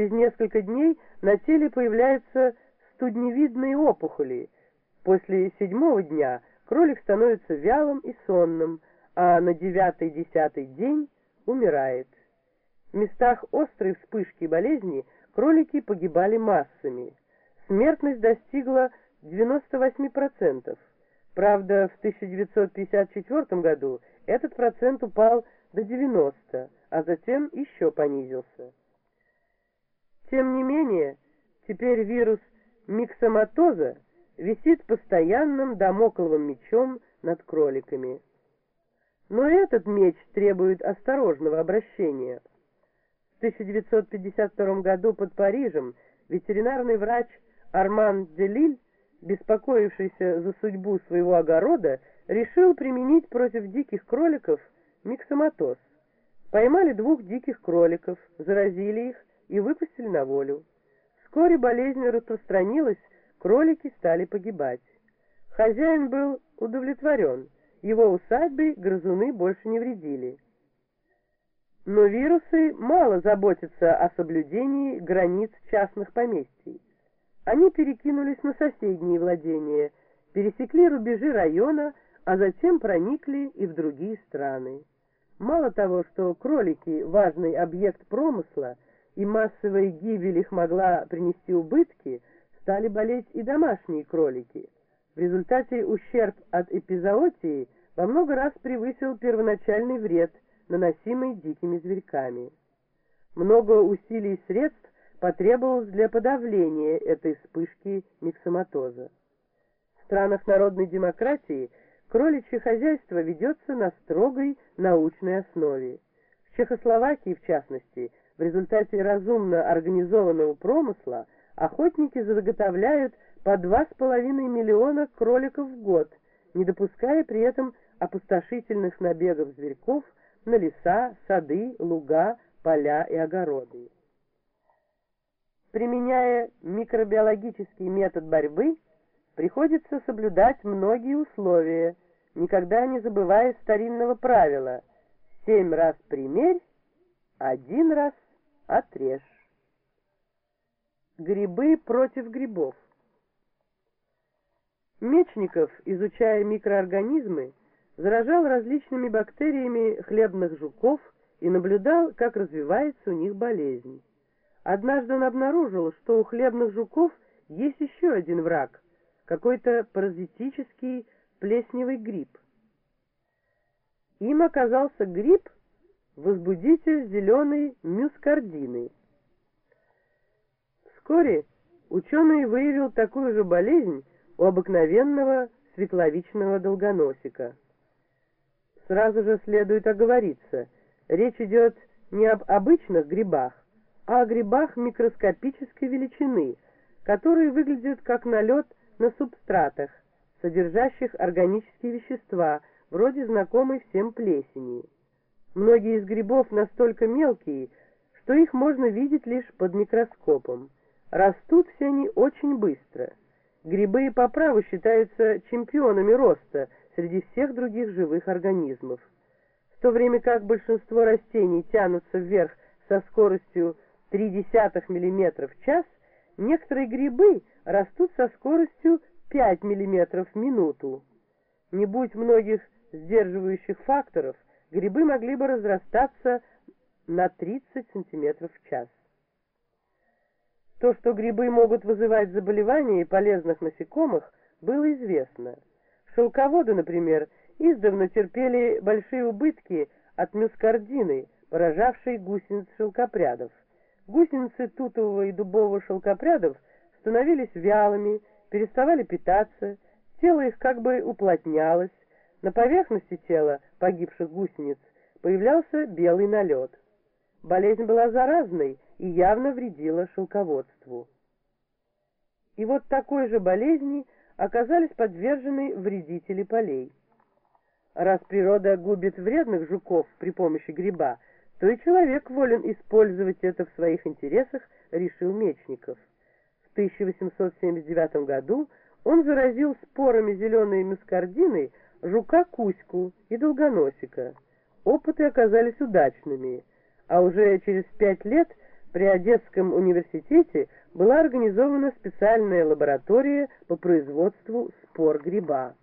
Через несколько дней на теле появляются студневидные опухоли. После седьмого дня кролик становится вялым и сонным, а на девятый-десятый день умирает. В местах острой вспышки болезни кролики погибали массами. Смертность достигла 98%. Правда, в 1954 году этот процент упал до 90%, а затем еще понизился. Тем не менее, теперь вирус миксоматоза висит постоянным домокловым мечом над кроликами. Но этот меч требует осторожного обращения. В 1952 году под Парижем ветеринарный врач Арман Делиль, беспокоившийся за судьбу своего огорода, решил применить против диких кроликов миксоматоз. Поймали двух диких кроликов, заразили их и выпустили на волю. Вскоре болезнь распространилась, кролики стали погибать. Хозяин был удовлетворен, его усадьбы грызуны больше не вредили. Но вирусы мало заботятся о соблюдении границ частных поместий. Они перекинулись на соседние владения, пересекли рубежи района, а затем проникли и в другие страны. Мало того, что кролики – важный объект промысла, и массовая гибель их могла принести убытки, стали болеть и домашние кролики. В результате ущерб от эпизоотии во много раз превысил первоначальный вред, наносимый дикими зверьками. Много усилий и средств потребовалось для подавления этой вспышки миксоматоза. В странах народной демократии кроличье хозяйство ведется на строгой научной основе. В Чехословакии, в частности, в результате разумно организованного промысла охотники заготовляют по 2,5 миллиона кроликов в год, не допуская при этом опустошительных набегов зверьков на леса, сады, луга, поля и огороды. Применяя микробиологический метод борьбы, приходится соблюдать многие условия, никогда не забывая старинного правила «семь раз примерь, один раз отрежь». Грибы против грибов Мечников, изучая микроорганизмы, заражал различными бактериями хлебных жуков и наблюдал, как развивается у них болезнь. Однажды он обнаружил, что у хлебных жуков есть еще один враг, какой-то паразитический плесневый гриб. Им оказался гриб, возбудитель зеленой мюскардины. Вскоре ученый выявил такую же болезнь у обыкновенного свекловичного долгоносика. Сразу же следует оговориться, речь идет не об обычных грибах, а о грибах микроскопической величины, которые выглядят как налет на субстратах, содержащих органические вещества, вроде знакомой всем плесени. Многие из грибов настолько мелкие, что их можно видеть лишь под микроскопом. Растут все они очень быстро. Грибы по праву считаются чемпионами роста среди всех других живых организмов. В то время как большинство растений тянутся вверх со скоростью 0,3 мм в час, некоторые грибы растут со скоростью 5 мм в минуту. Не будь многих сдерживающих факторов, грибы могли бы разрастаться на 30 см в час. То, что грибы могут вызывать заболевания и полезных насекомых, было известно. Шелководы, например, издавна терпели большие убытки от мюскардины, поражавшей гусениц шелкопрядов. Гусеницы тутового и дубового шелкопрядов становились вялыми, переставали питаться, тело их как бы уплотнялось, на поверхности тела погибших гусениц появлялся белый налет. Болезнь была заразной и явно вредила шелководству. И вот такой же болезни оказались подвержены вредители полей. Раз природа губит вредных жуков при помощи гриба, то и человек волен использовать это в своих интересах, решил Мечников. В 1879 году он заразил спорами зеленой мускардины жука куську и Долгоносика. Опыты оказались удачными, а уже через пять лет при Одесском университете была организована специальная лаборатория по производству спор гриба.